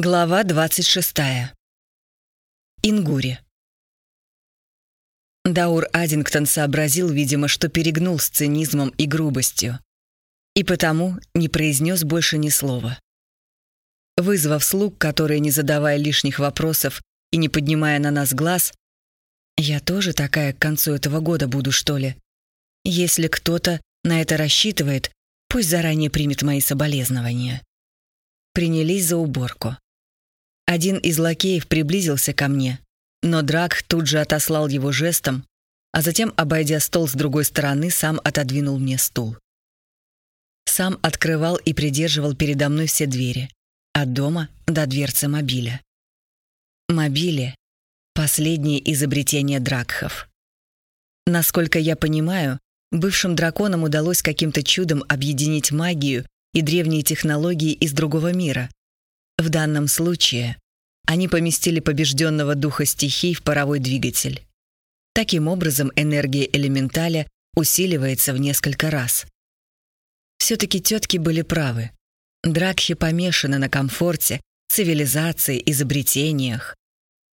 Глава 26. Ингури. Даур Аддингтон сообразил, видимо, что перегнул с цинизмом и грубостью, и потому не произнес больше ни слова. Вызвав слуг, которые, не задавая лишних вопросов и не поднимая на нас глаз, «Я тоже такая к концу этого года буду, что ли? Если кто-то на это рассчитывает, пусть заранее примет мои соболезнования». Принялись за уборку. Один из лакеев приблизился ко мне, но Драк тут же отослал его жестом, а затем, обойдя стол с другой стороны, сам отодвинул мне стул. Сам открывал и придерживал передо мной все двери, от дома до дверцы мобиля. Мобили — последнее изобретение Дракхов. Насколько я понимаю, бывшим драконам удалось каким-то чудом объединить магию и древние технологии из другого мира, в данном случае они поместили побежденного духа стихий в паровой двигатель. Таким образом, энергия элементаля усиливается в несколько раз. Все-таки тетки были правы. Дракхи помешаны на комфорте, цивилизации, изобретениях.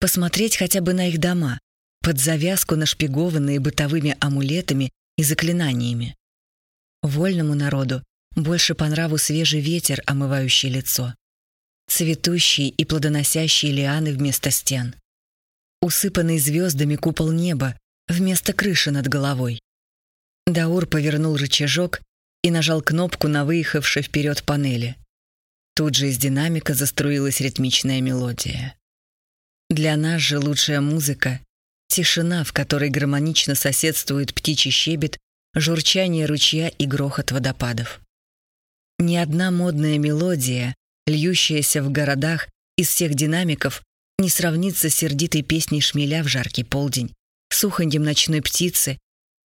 Посмотреть хотя бы на их дома, под завязку нашпигованные бытовыми амулетами и заклинаниями. Вольному народу больше по нраву свежий ветер, омывающий лицо цветущие и плодоносящие лианы вместо стен. Усыпанный звездами купол неба вместо крыши над головой. Даур повернул рычажок и нажал кнопку на выехавшей вперед панели. Тут же из динамика заструилась ритмичная мелодия. Для нас же лучшая музыка — тишина, в которой гармонично соседствует птичий щебет, журчание ручья и грохот водопадов. Ни одна модная мелодия льющаяся в городах из всех динамиков, не сравнится с сердитой песней шмеля в жаркий полдень, сухоньем ночной птицы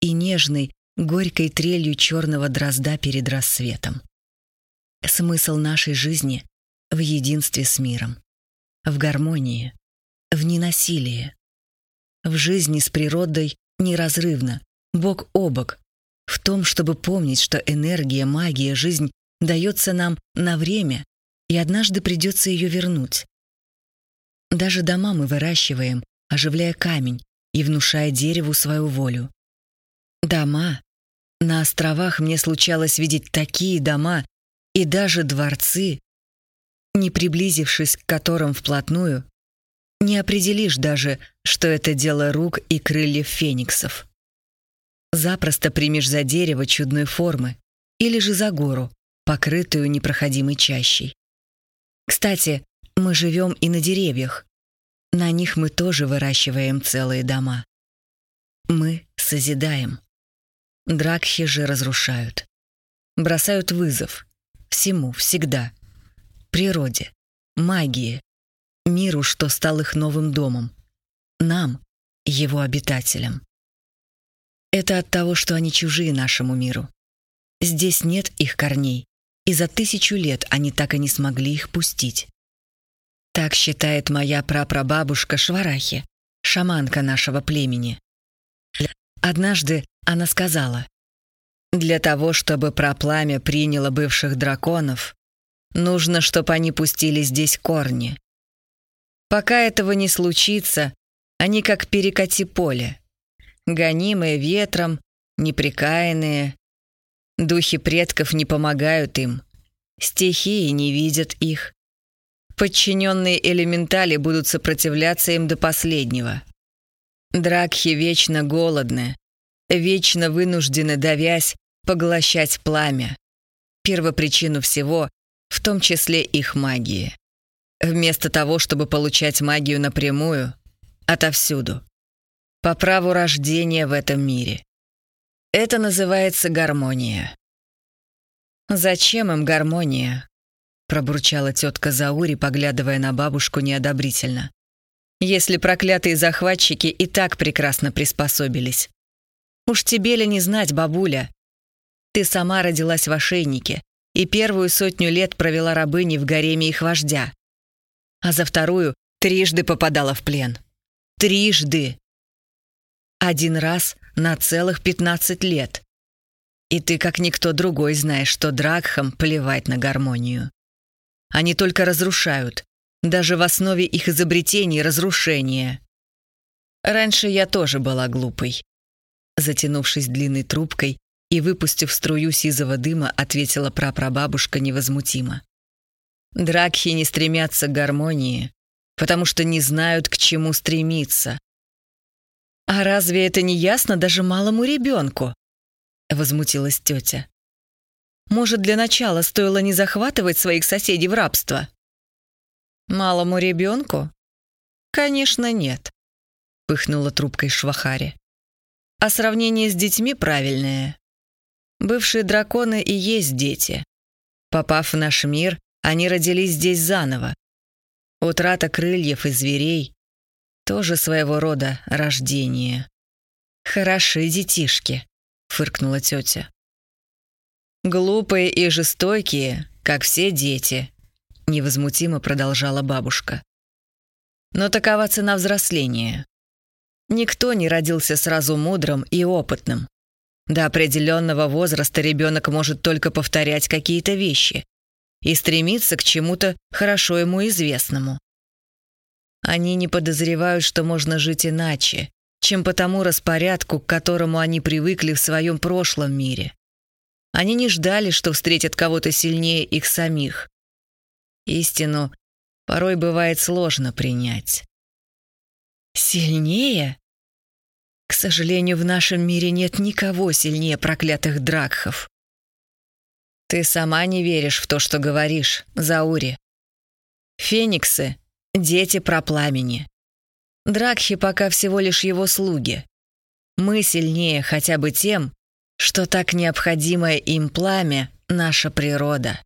и нежной, горькой трелью черного дрозда перед рассветом. Смысл нашей жизни в единстве с миром, в гармонии, в ненасилии, в жизни с природой неразрывно, бок о бок, в том, чтобы помнить, что энергия, магия, жизнь дается нам на время и однажды придется ее вернуть. Даже дома мы выращиваем, оживляя камень и внушая дереву свою волю. Дома. На островах мне случалось видеть такие дома и даже дворцы, не приблизившись к которым вплотную, не определишь даже, что это дело рук и крыльев фениксов. Запросто примешь за дерево чудной формы или же за гору, покрытую непроходимой чащей. Кстати, мы живем и на деревьях. На них мы тоже выращиваем целые дома. Мы созидаем. Дракхи же разрушают. Бросают вызов. Всему, всегда. Природе, магии, миру, что стал их новым домом. Нам, его обитателям. Это от того, что они чужие нашему миру. Здесь нет их корней, и за тысячу лет они так и не смогли их пустить. Так считает моя прапрабабушка Шварахи, шаманка нашего племени. Однажды она сказала, «Для того, чтобы пропламя приняло бывших драконов, нужно, чтобы они пустили здесь корни. Пока этого не случится, они как перекати поле, гонимые ветром, неприкаянные, Духи предков не помогают им. Стихии не видят их. Подчиненные элементали будут сопротивляться им до последнего. Дракхи вечно голодны, вечно вынуждены, давясь, поглощать пламя. Первопричину всего, в том числе их магии. Вместо того, чтобы получать магию напрямую, отовсюду. По праву рождения в этом мире. Это называется гармония. «Зачем им гармония?» — пробурчала тетка Заури, поглядывая на бабушку неодобрительно. «Если проклятые захватчики и так прекрасно приспособились. Уж тебе ли не знать, бабуля? Ты сама родилась в ошейнике и первую сотню лет провела рабыней в гареме их вождя. А за вторую трижды попадала в плен. Трижды! Один раз на целых 15 лет. И ты, как никто другой, знаешь, что Дракхам плевать на гармонию. Они только разрушают, Даже в основе их изобретений разрушение. Раньше я тоже была глупой. Затянувшись длинной трубкой и выпустив струю сизого дыма, ответила прапрабабушка невозмутимо. Дракхи не стремятся к гармонии, потому что не знают, к чему стремиться. «А разве это не ясно даже малому ребенку?» — возмутилась тетя. «Может, для начала стоило не захватывать своих соседей в рабство?» «Малому ребенку?» «Конечно, нет», — пыхнула трубкой Швахари. «А сравнение с детьми правильное. Бывшие драконы и есть дети. Попав в наш мир, они родились здесь заново. Утрата крыльев и зверей — тоже своего рода рождение. «Хороши детишки», — фыркнула тетя. «Глупые и жестокие, как все дети», — невозмутимо продолжала бабушка. «Но такова цена взросления. Никто не родился сразу мудрым и опытным. До определенного возраста ребенок может только повторять какие-то вещи и стремиться к чему-то хорошо ему известному. Они не подозревают, что можно жить иначе, чем по тому распорядку, к которому они привыкли в своем прошлом мире. Они не ждали, что встретят кого-то сильнее их самих. Истину порой бывает сложно принять. «Сильнее?» К сожалению, в нашем мире нет никого сильнее проклятых дракхов. Ты сама не веришь в то, что говоришь, Заури. Фениксы — дети пропламени. Дракхи пока всего лишь его слуги. Мы сильнее хотя бы тем, что так необходимое им пламя — наша природа.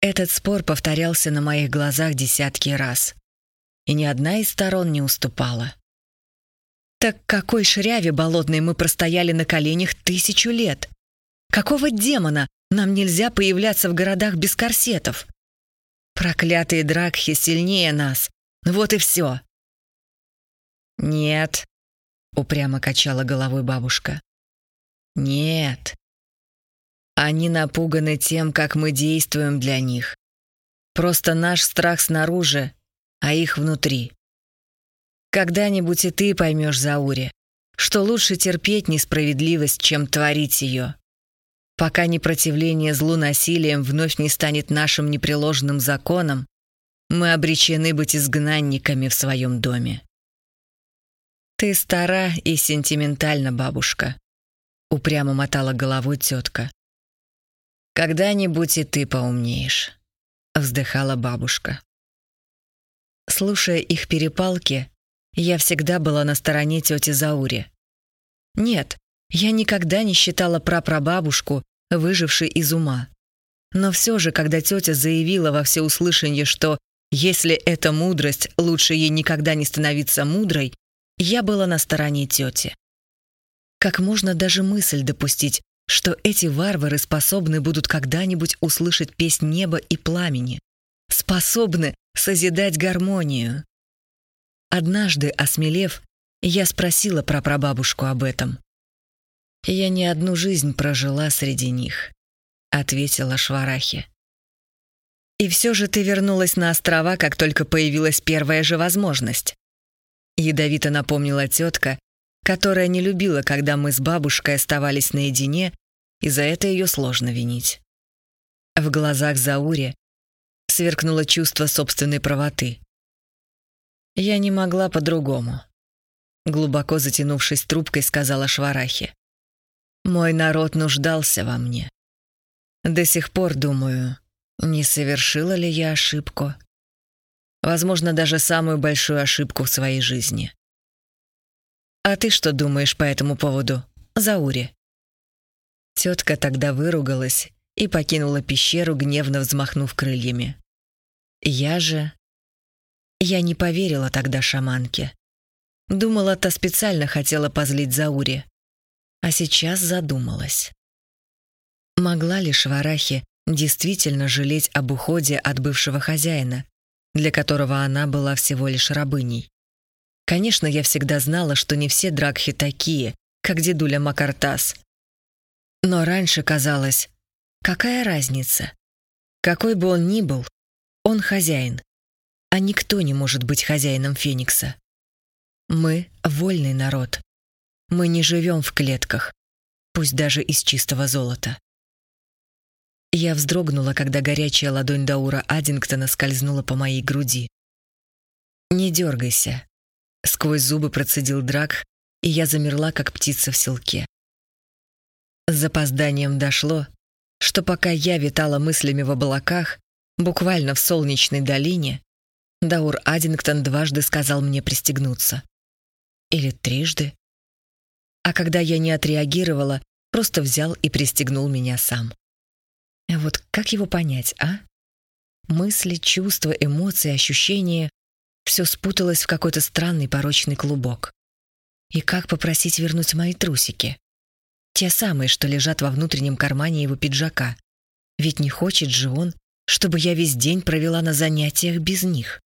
Этот спор повторялся на моих глазах десятки раз. И ни одна из сторон не уступала. Так какой шряве болотной мы простояли на коленях тысячу лет? Какого демона нам нельзя появляться в городах без корсетов? Проклятые дракхи сильнее нас. Вот и все. Нет, упрямо качала головой бабушка. Нет. Они напуганы тем, как мы действуем для них. Просто наш страх снаружи, а их внутри. Когда-нибудь и ты поймешь, Заури, что лучше терпеть несправедливость, чем творить ее. Пока непротивление злу насилием вновь не станет нашим непреложным законом, мы обречены быть изгнанниками в своем доме. «Ты стара и сентиментальна, бабушка», — упрямо мотала головой тетка. «Когда-нибудь и ты поумнеешь», — вздыхала бабушка. Слушая их перепалки, я всегда была на стороне тети Заури. Нет, я никогда не считала прапрабабушку, выжившей из ума. Но все же, когда тетя заявила во всеуслышание, что если это мудрость, лучше ей никогда не становиться мудрой, я была на стороне тети. Как можно даже мысль допустить, что эти варвары способны будут когда-нибудь услышать песнь неба и пламени, способны созидать гармонию? Однажды, осмелев, я спросила про прабабушку об этом. «Я не одну жизнь прожила среди них», — ответила Шварахи. «И все же ты вернулась на острова, как только появилась первая же возможность», — ядовито напомнила тетка, которая не любила, когда мы с бабушкой оставались наедине, и за это ее сложно винить. В глазах Заури сверкнуло чувство собственной правоты. Я не могла по-другому. Глубоко затянувшись трубкой, сказала Шварахи. Мой народ нуждался во мне. До сих пор думаю, не совершила ли я ошибку. Возможно, даже самую большую ошибку в своей жизни. А ты что думаешь по этому поводу, Заури? Тетка тогда выругалась и покинула пещеру, гневно взмахнув крыльями. Я же я не поверила тогда шаманке. Думала, та специально хотела позлить Заури. А сейчас задумалась. Могла ли Шварахи действительно жалеть об уходе от бывшего хозяина, для которого она была всего лишь рабыней? Конечно, я всегда знала, что не все дракхи такие, как дедуля Макартас. Но раньше казалось, какая разница? Какой бы он ни был, он хозяин, а никто не может быть хозяином Феникса. Мы — вольный народ. Мы не живем в клетках, пусть даже из чистого золота. Я вздрогнула, когда горячая ладонь Даура Аддингтона скользнула по моей груди. «Не дергайся», — сквозь зубы процедил Драк, и я замерла, как птица в селке. С запозданием дошло, что пока я витала мыслями в облаках, буквально в солнечной долине, Даур Аддингтон дважды сказал мне пристегнуться. Или трижды. А когда я не отреагировала, просто взял и пристегнул меня сам. Вот как его понять, а? Мысли, чувства, эмоции, ощущения — все спуталось в какой-то странный порочный клубок. И как попросить вернуть мои трусики? Те самые, что лежат во внутреннем кармане его пиджака. Ведь не хочет же он, чтобы я весь день провела на занятиях без них.